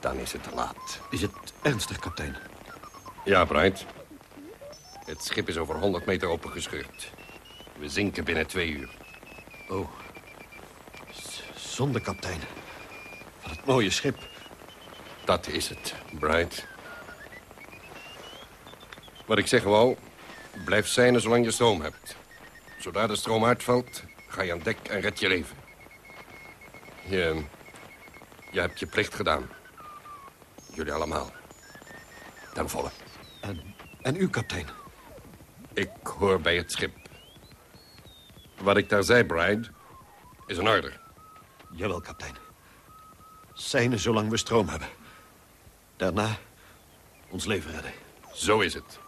Dan is het te laat. Is het ernstig, kapitein? Ja, Bright. Het schip is over 100 meter opengescheurd. We zinken binnen twee uur. Oh. Zonde, kapitein. Van het mooie schip. Dat is het, Bright. Wat ik zeg wou, blijf zijnen zolang je stroom hebt. Zodra de stroom uitvalt, ga je aan dek en red je leven. Je, je hebt je plicht gedaan. Jullie allemaal. Ten volle. En, en u, kapitein? Ik hoor bij het schip. Wat ik daar zei, Bride, is een orde. Jawel, kapitein. Zijnen zolang we stroom hebben. Daarna ons leven redden. Zo is het.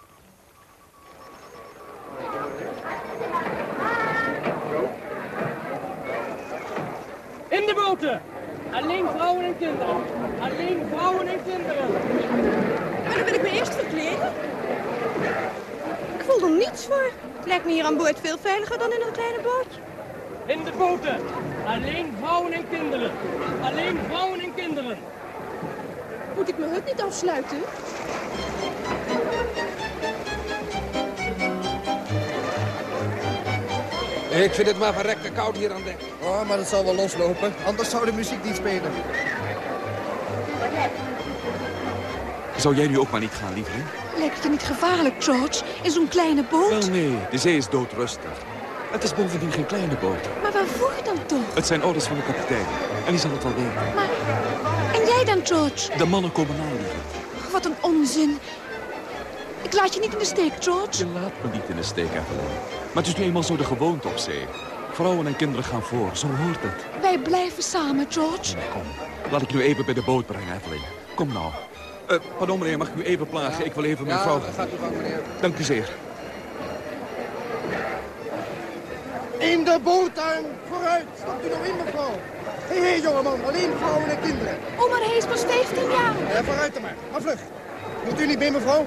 Alleen vrouwen en kinderen. Alleen vrouwen en kinderen. Maar dan wil ik me eerst verkleden. Ik voel er niets voor. Het lijkt me hier aan boord veel veiliger dan in een kleine boot. In de boten! Alleen vrouwen en kinderen. Alleen vrouwen en kinderen. Moet ik mijn hut niet afsluiten? Ik vind het maar verrekte koud hier aan dek. Oh, maar dat zal wel loslopen. Anders zou de muziek niet spelen. Zou jij nu ook maar niet gaan, lieveling? Lijkt het je niet gevaarlijk, George? In zo'n kleine boot? Wel nee, de zee is doodrustig. Het is bovendien geen kleine boot. Maar waarvoor dan toch? Het zijn orders van de kapitein. En die zal het wel weten. Maar... En jij dan, George? De mannen komen na, lieve. Wat een onzin. Ik laat je niet in de steek, George. Je laat me niet in de steek, Evelyn. Maar het is nu eenmaal zo de gewoonte op zee. Vrouwen en kinderen gaan voor, zo hoort het. Wij blijven samen, George. Kom, laat ik nu even bij de boot brengen, Evelyn. Kom nou. Eh, pardon, meneer, mag ik u even plagen? Ik wil even mijn Ja, vrouw... gaat u gang, meneer. Dank u zeer. In de boot aan! Vooruit! Stapt u nog in, mevrouw. Hé, hé, jongeman. Alleen vrouwen en kinderen. Oh, maar hij is pas 15 jaar. Ja, vooruit dan maar. Maar vlug. Moet u niet mee, mevrouw?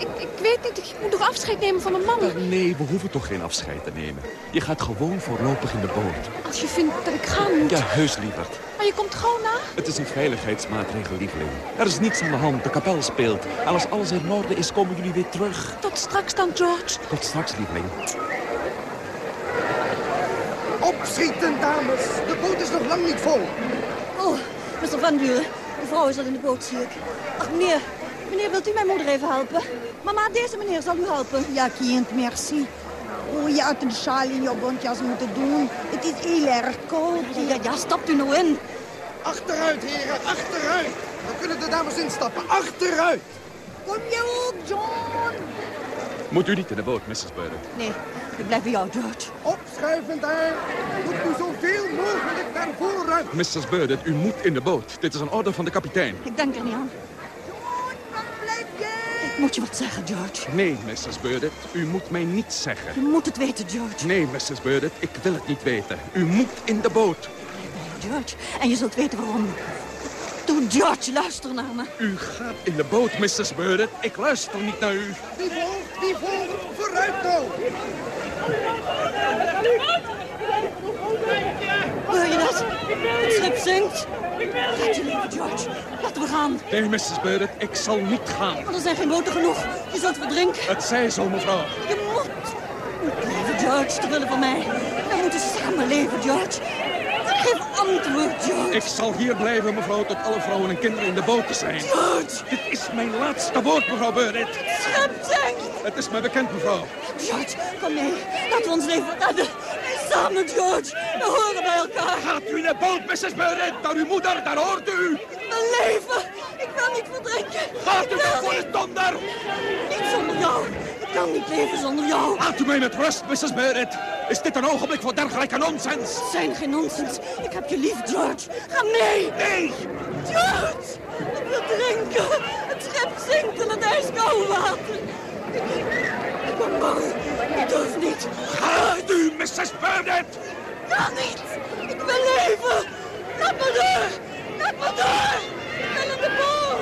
Ik, ik weet niet, ik moet nog afscheid nemen van mijn man. Eh, nee, we hoeven toch geen afscheid te nemen. Je gaat gewoon voorlopig in de boot. Als je vindt dat ik gaan moet. Ja, heus, lieverd. Maar je komt gauw na. Het is een veiligheidsmaatregel, lieveling. Er is niets aan de hand, de kapel speelt. En als alles in orde is, komen jullie weer terug. Tot straks dan, George. Tot straks, lieveling. Opschieten, dames. De boot is nog lang niet vol. Oh, Mr. Van Buren. De vrouw is al in de boot, zie ik. Ach, meneer. Meneer, wilt u mijn moeder even helpen? Mama, deze meneer zal u helpen. Ja, kind, merci. Oh, je had een sjaal in je bontjas moeten doen. Het is heel erg koud. Ja, ja, stapt u nou in. Achteruit, heren. Achteruit. Dan kunnen de dames instappen. Achteruit. Kom je ook, John? Moet u niet in de boot, Mrs. Burden. Nee, ik blijf bij jou, George. Opschuiven daar. Moet u zoveel mogelijk naar vooruit. Mrs. Burden, u moet in de boot. Dit is een order van de kapitein. Ik denk er niet aan. Moet je wat zeggen, George. Nee, Mrs. Burdett, u moet mij niets zeggen. Je moet het weten, George. Nee, Mrs. Burdett, ik wil het niet weten. U moet in de boot. George, en je zult weten waarom. Doe, George, luister naar me. U gaat in de boot, Mrs. Burdett. Ik luister niet naar u. Die volgt, die volgt. Vooruit nou. Hoor je dat? Het schip zinkt. Laat je leven, George. Laten we gaan. Nee, Mrs. Burdett, ik zal niet gaan. Er zijn geen boten genoeg. Je zult verdrinken. Het zij zo, mevrouw. Je moet. leven, George, terwille van mij. We moeten samen leven, George. Geef antwoord, George. Ik zal hier blijven, mevrouw, tot alle vrouwen en kinderen in de boten zijn. George! Dit is mijn laatste woord, mevrouw Burdett. Schep zinkt. Het is mij bekend, mevrouw. George, kom mee. Laten we ons leven redden. Samen, George. We horen bij elkaar. Gaat u in de boot, Mrs. Burdett. Naar uw moeder, daar hoort u. Mijn leven. Ik wil niet verdrinken. Gaat u weg voor de donder. Niet zonder jou. Ik kan niet leven zonder jou. Laat u mij met rust, Mrs. Burdett. Is dit een ogenblik voor dergelijke nonsens? Het zijn geen nonsens. Ik heb je lief, George. Ga mee. Nee. George, ik wil drinken. Het schip zinkt in het ijskoude water. Ben bang. Ik durf niet. Gaat u, Mrs. Burdett. Kan niet. Ik wil leven. Laat me door. Laat me door. Ik wil in de boot.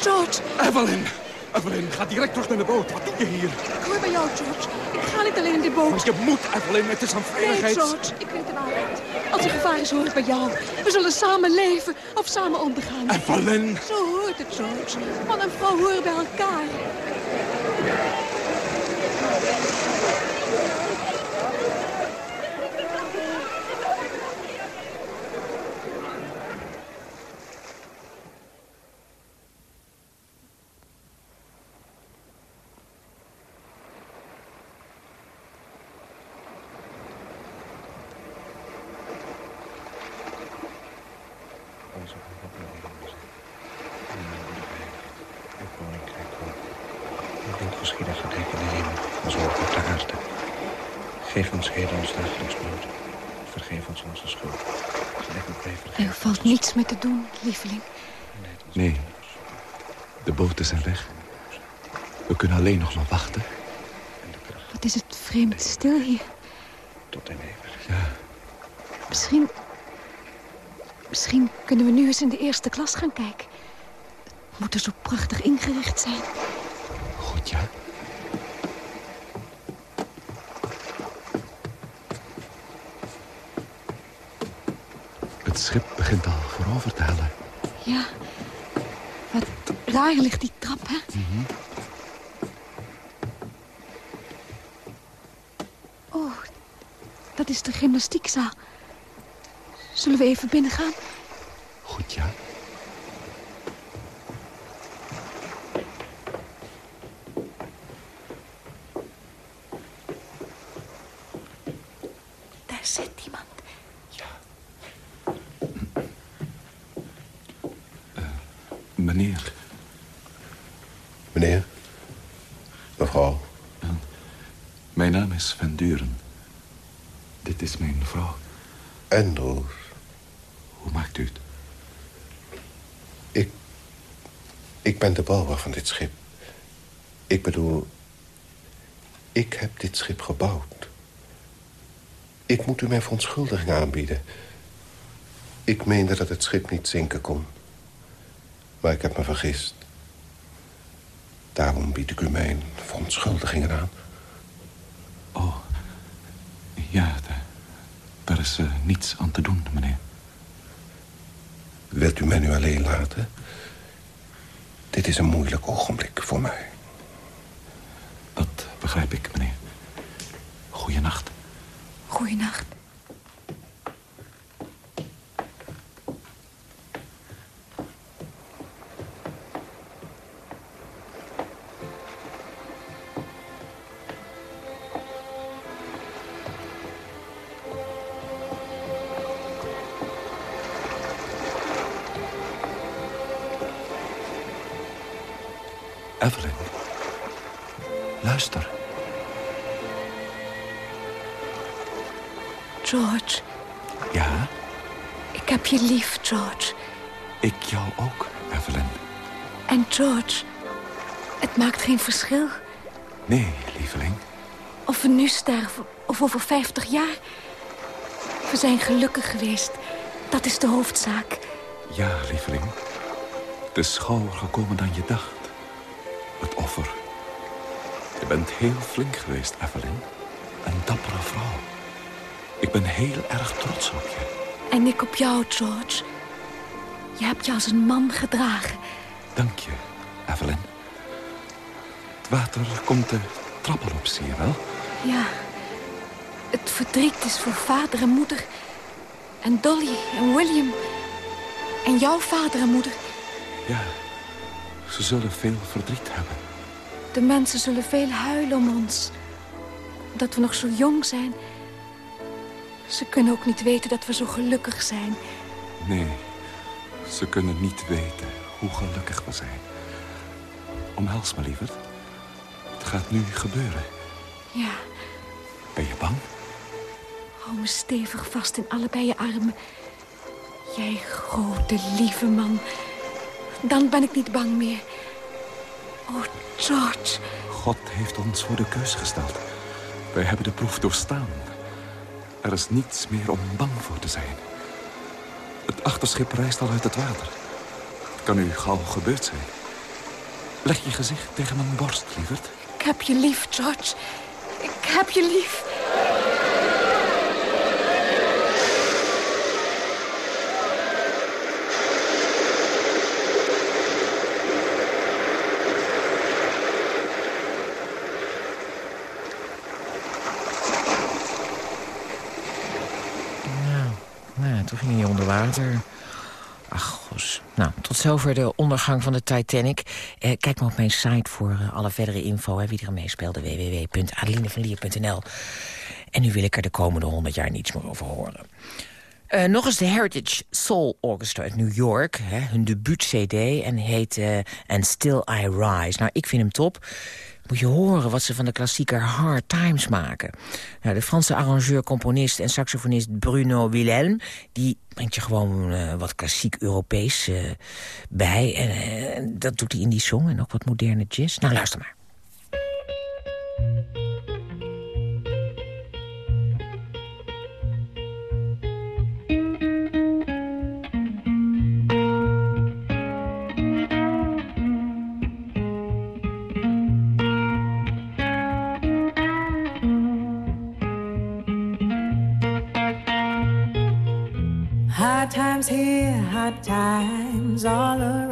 George, Evelyn. Evelyn, ga direct terug naar de boot. Wat doe je hier? ik hoor bij jou, George. Ik ga niet alleen in de boot. Je moet, Evelyn. Het is een Nee, veiligheid. George, ik weet het altijd. Als er gevaar is, hoor ik bij jou. We zullen samen leven of samen ondergaan. Evelyn. Zo hoort het, George. Man en vrouw horen bij elkaar. Onze het koninkrijk komt. Uw wil geschieden gedekt in de hemel, als ook op de aarde. Geef ons heden ons dagelijks brood. Vergeef ons onze schuld. Er valt niets meer te doen, lieveling. Nee, de boten zijn weg. We kunnen alleen nog maar wachten. Wat is het vreemd stil hier. Tot in eeuwig. Ja, Misschien... Misschien kunnen we nu eens in de eerste klas gaan kijken. Het moet er zo prachtig ingericht zijn. goed ja. Het schip begint al voorover te hellen. Ja. Wat raar ligt die trap, hè? Oh, dat is de gymnastiekzaal. Zullen we even binnengaan? Goed ja. Daar zit iemand. Meneer, Meneer? Mevrouw? mijn naam is Van Duren. Dit is mijn vrouw. Andrews. Hoe maakt u het? Ik... Ik ben de bouwer van dit schip. Ik bedoel... Ik heb dit schip gebouwd. Ik moet u mijn verontschuldiging aanbieden. Ik meende dat het schip niet zinken kon. Maar ik heb me vergist. Daarom bied ik u mijn verontschuldigingen aan. Oh, ja, da- daar is eh, niets aan te doen, meneer. Wilt u mij nu alleen laten? Dit is een moeilijk ogenblik voor mij. Dat begrijp ik, meneer. Goeienacht. Goeienacht. Heb je lief, George. ik jou ook, Evelyn. En George, het maakt geen verschil Nee, lieveling. of we nu sterven of over 50 jaar. We zijn gelukkig geweest. Dat is de hoofdzaak. Ja, lieveling. Het is gauwer gekomen dan je dacht. Het offer. Je bent heel flink geweest, Evelyn. Een dappere vrouw. Ik ben heel erg trots op je. En ik op jou, George. Je hebt je als een man gedragen. Dank je, Evelyn. Het water komt de trappen op, zie je wel? Ja, het verdriet is voor vader en moeder. En Dolly en William. En jouw vader en moeder. Ja, ze zullen veel verdriet hebben. De mensen zullen veel huilen om ons. Dat we nog zo jong zijn. Ze kunnen ook niet weten dat we zo gelukkig zijn. Nee, ze kunnen niet weten hoe gelukkig we zijn. Omhels me, lieverd. Het gaat nu gebeuren. Ja, Ben je bang? hou me stevig vast in allebei je armen. Jij grote, lieve man. Dan ben ik niet bang meer. Oh, George. God heeft ons voor de keus gesteld. Wij hebben de proef doorstaan. Er is niets meer om bang voor te zijn. Het achterschip reist al uit het water. Het kan nu gauw gebeurd zijn. Leg je gezicht tegen mijn borst, lieverd. Ik heb je lief, George. Ik heb je lief. Nou, nou, toen hij onder water. Ach, gos. Nou, tot zover de ondergang van de Titanic. Eh, kijk maar op mijn site voor eh, alle verdere info. Hè, wie er meespeelde, www.adelinevanlier.nl. En nu wil ik er de komende honderd jaar niets meer over horen. Eh, nog eens de Heritage Soul Orchestra uit New York. Hè, hun debuut-cd en heet eh, And Still I Rise. Nou, ik vind hem top. Moet je horen wat ze van de klassieker Hard Times maken. Nou, de Franse arrangeur, componist en saxofonist Bruno Wilhelm... die brengt je gewoon eh, wat klassiek Europees bij. En dat doet hij in die song en ook wat moderne jazz. Nou, luister maar. Here, hard times all around.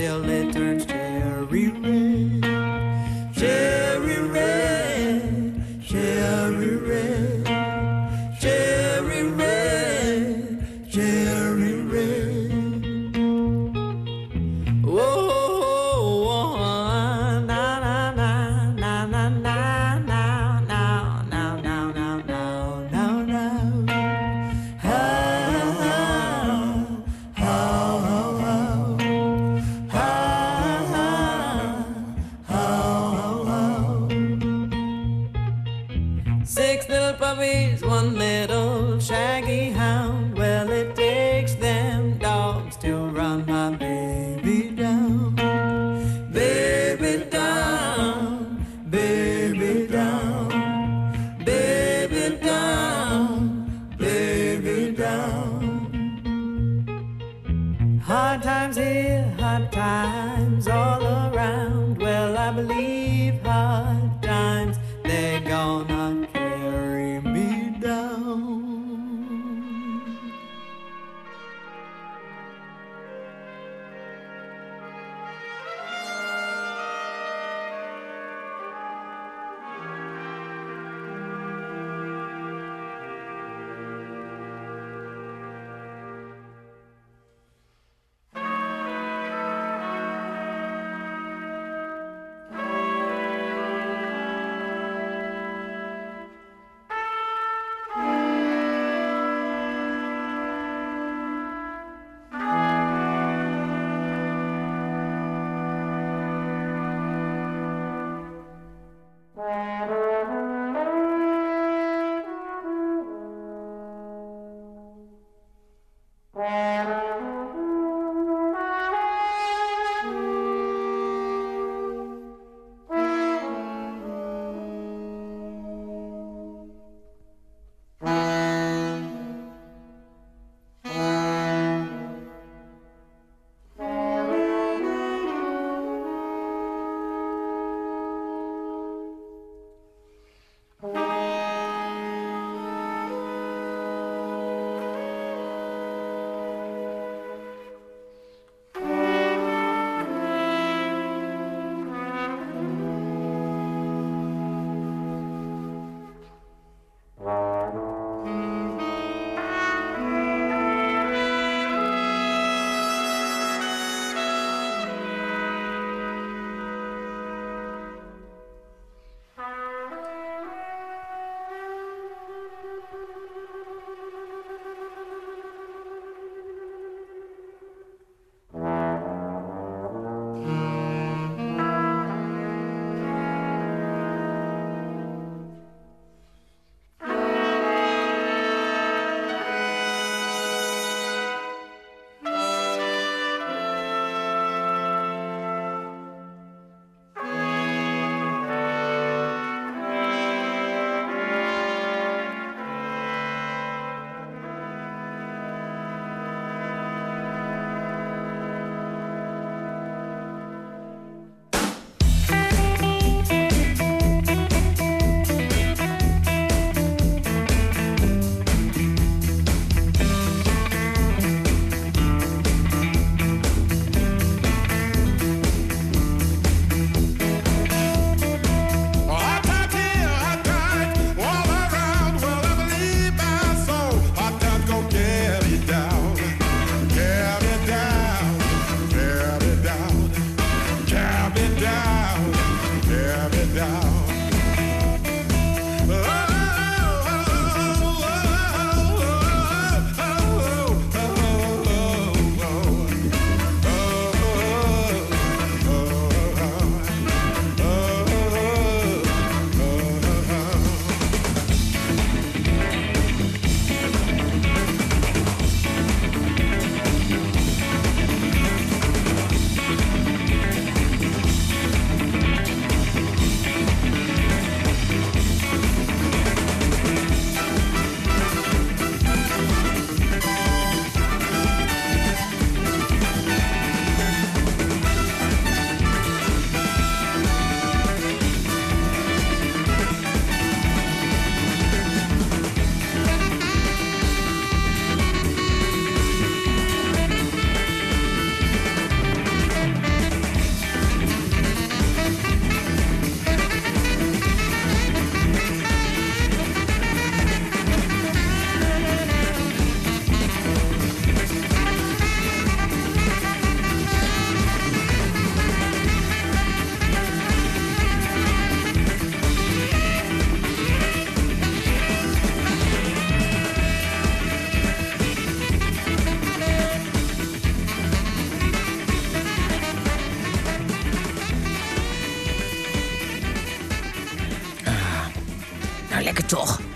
Till it turns cherry red.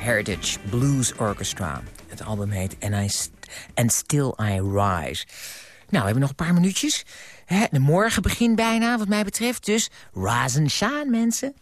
Heritage Blues Orchestra. Het album heet And, I And Still I Rise. Nou, we hebben nog een paar minuutjes. De morgen begint bijna, wat mij betreft. Dus rise and shine, mensen.